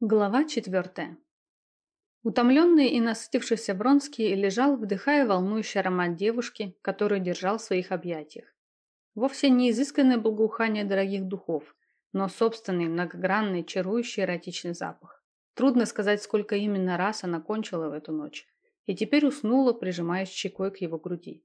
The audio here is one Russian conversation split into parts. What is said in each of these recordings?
Глава четвертая. Утомленный и насытившийся Вронский лежал, вдыхая волнующий аромат девушки, которую держал в своих объятиях. Вовсе не изысканное благоухание дорогих духов, но собственный, многогранный, чарующий эротичный запах. Трудно сказать, сколько именно раз она кончила в эту ночь, и теперь уснула, прижимаясь щекой к его груди.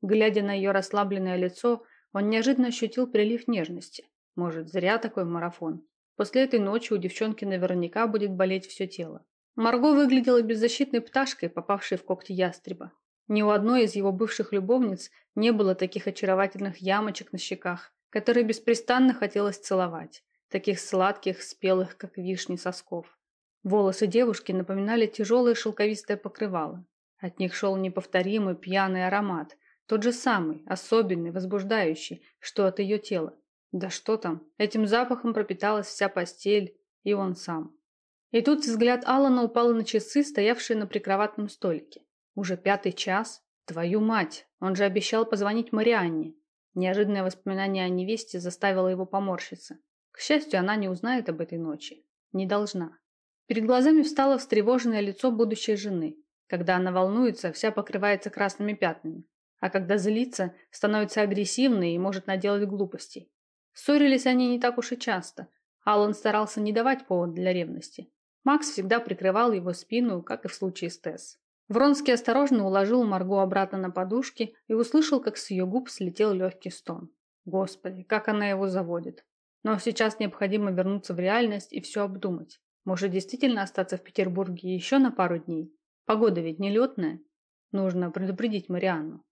Глядя на ее расслабленное лицо, он неожиданно ощутил прилив нежности. Может, зря такой марафон. После этой ночи у девчонки наверняка будет болеть все тело. Марго выглядела беззащитной пташкой, попавшей в когти ястреба. Ни у одной из его бывших любовниц не было таких очаровательных ямочек на щеках, которые беспрестанно хотелось целовать, таких сладких, спелых, как вишни сосков. Волосы девушки напоминали тяжелое шелковистое покрывало. От них шел неповторимый пьяный аромат, тот же самый, особенный, возбуждающий, что от ее тела. Да что там, этим запахом пропиталась вся постель и он сам. И тут взгляд Алана упал на часы, стоявшие на прикроватном столике. Уже пятый час? Твою мать! Он же обещал позвонить Марианне. Неожиданное воспоминание о невесте заставило его поморщиться. К счастью, она не узнает об этой ночи. Не должна. Перед глазами встало встревоженное лицо будущей жены. Когда она волнуется, вся покрывается красными пятнами. А когда злится, становится агрессивной и может наделать глупостей. Ссорились они не так уж и часто. Алан старался не давать повод для ревности. Макс всегда прикрывал его спину, как и в случае с Тесс. Вронский осторожно уложил Марго обратно на подушки и услышал, как с ее губ слетел легкий стон. Господи, как она его заводит. Но сейчас необходимо вернуться в реальность и все обдумать. Может действительно остаться в Петербурге еще на пару дней? Погода ведь нелетная. Нужно предупредить Марианну.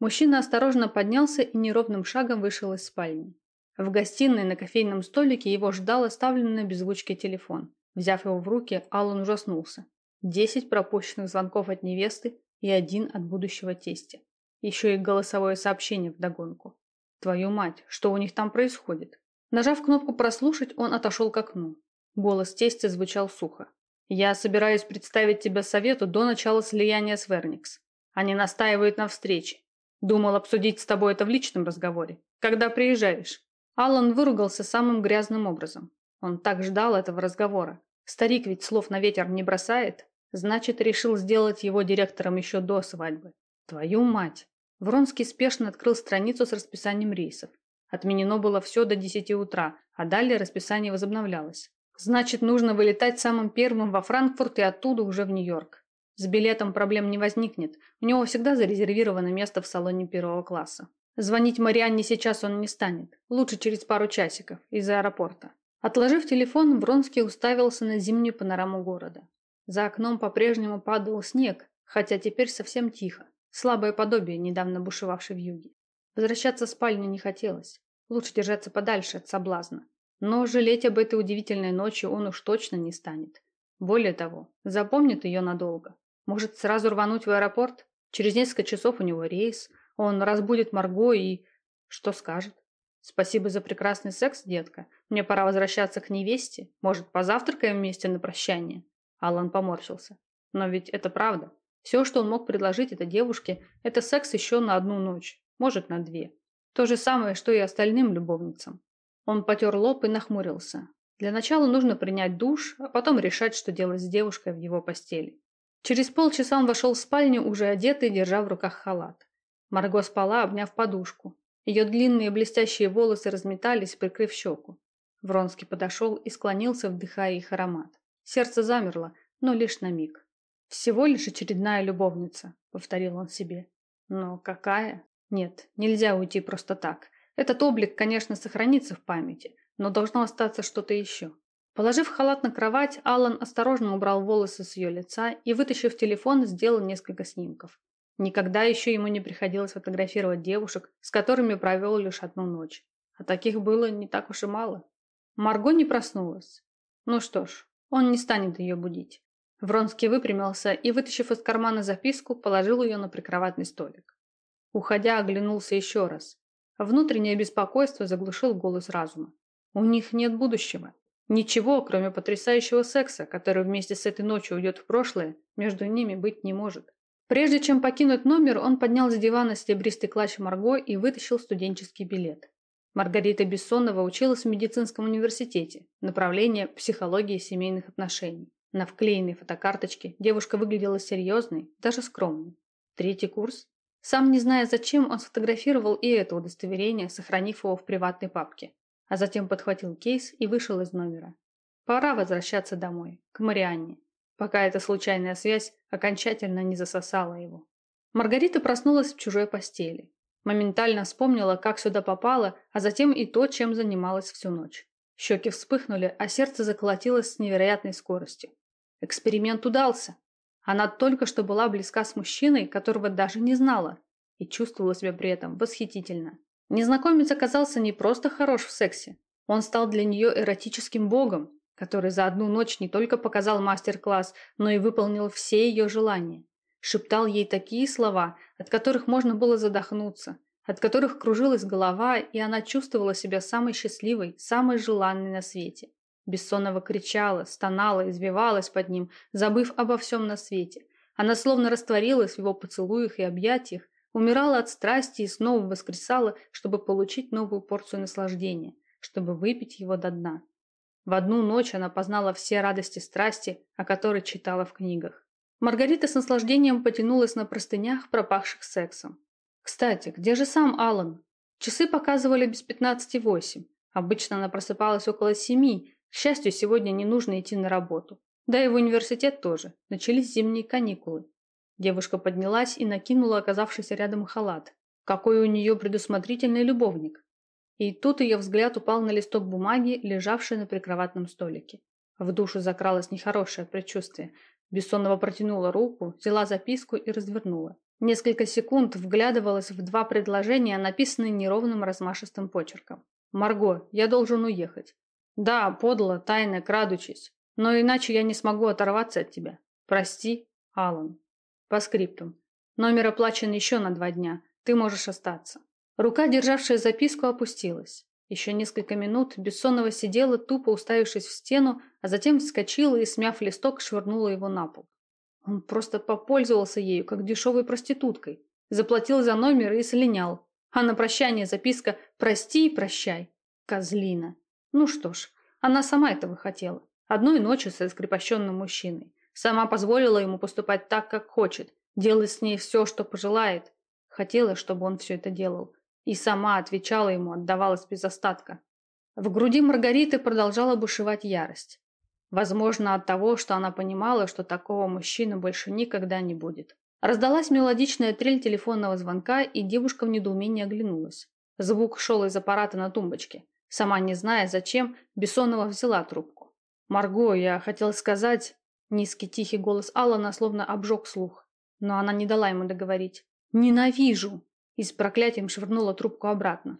Мужчина осторожно поднялся и неровным шагом вышел из спальни. В гостиной на кофейном столике его ждал оставленный на беззвучке телефон. Взяв его в руки, Аллан ужаснулся. Десять пропущенных звонков от невесты и один от будущего тестя. Еще и голосовое сообщение вдогонку. Твою мать, что у них там происходит? Нажав кнопку «Прослушать», он отошел к окну. Голос тестя звучал сухо. «Я собираюсь представить тебя совету до начала слияния с Верникс. Они настаивают на встрече. Думал обсудить с тобой это в личном разговоре. Когда приезжаешь?» Алан выругался самым грязным образом. Он так ждал этого разговора. Старик ведь слов на ветер не бросает. Значит, решил сделать его директором еще до свадьбы. Твою мать! Вронский спешно открыл страницу с расписанием рейсов. Отменено было все до 10 утра, а далее расписание возобновлялось. Значит, нужно вылетать самым первым во Франкфурт и оттуда уже в Нью-Йорк. С билетом проблем не возникнет. У него всегда зарезервировано место в салоне первого класса. Звонить Марианне сейчас он не станет. Лучше через пару часиков, из аэропорта. Отложив телефон, Вронский уставился на зимнюю панораму города. За окном по-прежнему падал снег, хотя теперь совсем тихо. Слабое подобие недавно бушевавшей в юге. Возвращаться в спальню не хотелось. Лучше держаться подальше от соблазна. Но жалеть об этой удивительной ночи он уж точно не станет. Более того, запомнит ее надолго. Может, сразу рвануть в аэропорт? Через несколько часов у него рейс – он разбудит Марго и... Что скажет? Спасибо за прекрасный секс, детка. Мне пора возвращаться к невесте. Может, позавтракаем вместе на прощание? Алан поморщился. Но ведь это правда. Все, что он мог предложить этой девушке, это секс еще на одну ночь. Может, на две. То же самое, что и остальным любовницам. Он потер лоб и нахмурился. Для начала нужно принять душ, а потом решать, что делать с девушкой в его постели. Через полчаса он вошел в спальню, уже одетый, держа в руках халат. Марго спала, обняв подушку. Ее длинные блестящие волосы разметались, прикрыв щеку. Вронский подошел и склонился, вдыхая их аромат. Сердце замерло, но лишь на миг. «Всего лишь очередная любовница», — повторил он себе. «Но какая? Нет, нельзя уйти просто так. Этот облик, конечно, сохранится в памяти, но должно остаться что-то еще». Положив халат на кровать, Алан осторожно убрал волосы с ее лица и, вытащив телефон, сделал несколько снимков. Никогда еще ему не приходилось фотографировать девушек, с которыми провел лишь одну ночь. А таких было не так уж и мало. Марго не проснулась. Ну что ж, он не станет ее будить. Вронский выпрямился и, вытащив из кармана записку, положил ее на прикроватный столик. Уходя, оглянулся еще раз. Внутреннее беспокойство заглушил голос разума. У них нет будущего. Ничего, кроме потрясающего секса, который вместе с этой ночью уйдет в прошлое, между ними быть не может. Прежде чем покинуть номер, он поднял с дивана стебристый клатч Марго и вытащил студенческий билет. Маргарита Бессонова училась в медицинском университете, направление психологии семейных отношений. На вклеенной фотокарточке девушка выглядела серьезной, даже скромной. Третий курс. Сам не зная зачем, он сфотографировал и это удостоверение, сохранив его в приватной папке. А затем подхватил кейс и вышел из номера. Пора возвращаться домой, к Марианне, пока эта случайная связь окончательно не засосала его. Маргарита проснулась в чужой постели. Моментально вспомнила, как сюда попала, а затем и то, чем занималась всю ночь. Щеки вспыхнули, а сердце заколотилось с невероятной скоростью. Эксперимент удался. Она только что была близка с мужчиной, которого даже не знала, и чувствовала себя при этом восхитительно. Незнакомец оказался не просто хорош в сексе, он стал для нее эротическим богом, который за одну ночь не только показал мастер-класс, но и выполнил все ее желания шептал ей такие слова, от которых можно было задохнуться, от которых кружилась голова, и она чувствовала себя самой счастливой, самой желанной на свете. Бессонова кричала, стонала, извивалась под ним, забыв обо всем на свете. Она словно растворилась в его поцелуях и объятиях, умирала от страсти и снова воскресала, чтобы получить новую порцию наслаждения, чтобы выпить его до дна. В одну ночь она познала все радости страсти, о которой читала в книгах. Маргарита с наслаждением потянулась на простынях, пропахших сексом. Кстати, где же сам Алан? Часы показывали без пятнадцати восемь. Обычно она просыпалась около семи. К счастью, сегодня не нужно идти на работу. Да и в университет тоже. Начались зимние каникулы. Девушка поднялась и накинула оказавшийся рядом халат. Какой у нее предусмотрительный любовник. И тут ее взгляд упал на листок бумаги, лежавший на прикроватном столике. В душу закралось нехорошее предчувствие. Бессонова протянула руку, взяла записку и развернула. Несколько секунд вглядывалась в два предложения, написанные неровным размашистым почерком. «Марго, я должен уехать». «Да, подло, тайно, крадучись. Но иначе я не смогу оторваться от тебя. Прости, Алан». По скриптум. Номер оплачен еще на два дня. Ты можешь остаться. Рука, державшая записку, опустилась. Еще несколько минут Бессонова сидела, тупо уставившись в стену, а затем вскочила и, смяв листок, швырнула его на пол. Он просто попользовался ею, как дешевой проституткой. Заплатил за номер и слинял. А на прощание записка «Прости и прощай». Козлина. Ну что ж, она сама этого хотела. Одной ночью со скрепощенным мужчиной. Сама позволила ему поступать так, как хочет. Делать с ней все, что пожелает. Хотела, чтобы он все это делал. И сама отвечала ему, отдавалась без остатка. В груди Маргариты продолжала бушевать ярость. Возможно, от того, что она понимала, что такого мужчины больше никогда не будет. Раздалась мелодичная трель телефонного звонка, и девушка в недоумении оглянулась. Звук шел из аппарата на тумбочке. Сама не зная, зачем, Бессонова взяла трубку. «Марго, я хотел сказать...» Низкий тихий голос Алана словно обжег слух. Но она не дала ему договорить. «Ненавижу!» И с проклятием швырнула трубку обратно.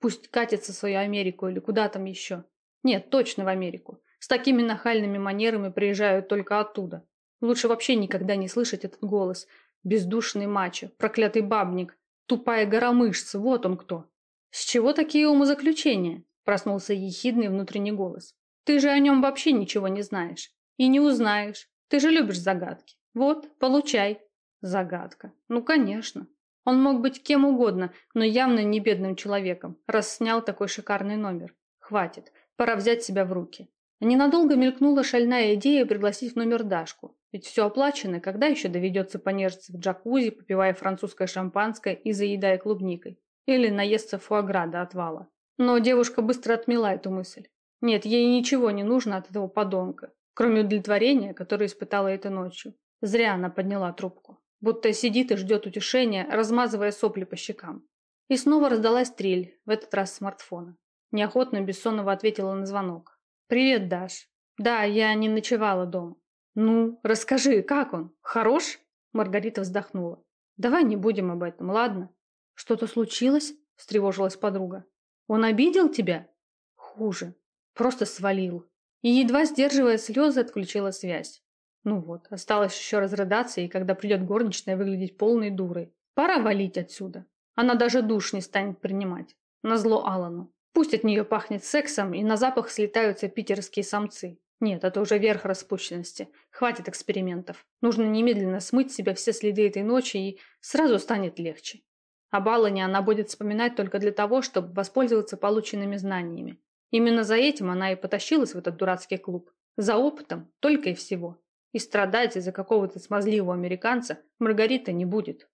Пусть катится в свою Америку или куда там еще. Нет, точно в Америку. С такими нахальными манерами приезжают только оттуда. Лучше вообще никогда не слышать этот голос. Бездушный мачо, проклятый бабник, тупая гора мышц, вот он кто. С чего такие умозаключения? Проснулся ехидный внутренний голос. Ты же о нем вообще ничего не знаешь. И не узнаешь. Ты же любишь загадки. Вот, получай. Загадка. Ну, конечно. Он мог быть кем угодно, но явно не бедным человеком, раз снял такой шикарный номер. Хватит, пора взять себя в руки. Ненадолго мелькнула шальная идея пригласить в номер Дашку. Ведь все оплачено, когда еще доведется понежиться в джакузи, попивая французское шампанское и заедая клубникой. Или наесться фуагра до отвала. Но девушка быстро отмела эту мысль. Нет, ей ничего не нужно от этого подонка, кроме удовлетворения, которое испытала этой ночью. Зря она подняла трубку будто сидит и ждет утешения, размазывая сопли по щекам. И снова раздалась трель, в этот раз смартфона. Неохотно Бессонова ответила на звонок. «Привет, Даш. Да, я не ночевала дома». «Ну, расскажи, как он? Хорош?» Маргарита вздохнула. «Давай не будем об этом, ладно?» «Что-то случилось?» – встревожилась подруга. «Он обидел тебя?» «Хуже. Просто свалил». И, едва сдерживая слезы, отключила связь. Ну вот, осталось еще разрыдаться, и когда придет горничная, выглядеть полной дурой. Пора валить отсюда. Она даже душ не станет принимать. Назло Алану. Пусть от нее пахнет сексом, и на запах слетаются питерские самцы. Нет, это уже верх распущенности. Хватит экспериментов. Нужно немедленно смыть с себя все следы этой ночи, и сразу станет легче. Об Аллане она будет вспоминать только для того, чтобы воспользоваться полученными знаниями. Именно за этим она и потащилась в этот дурацкий клуб. За опытом, только и всего. И страдать из-за какого-то смазливого американца Маргарита не будет.